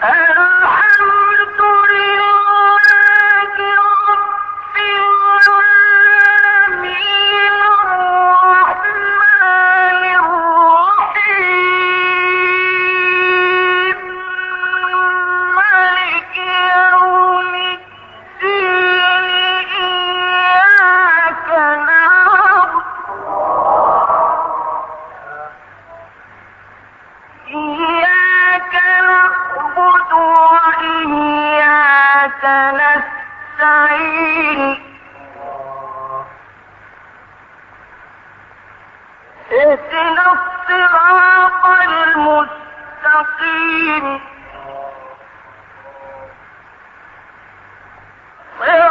Her مستعين اهدنا الصراط المستقيم. غير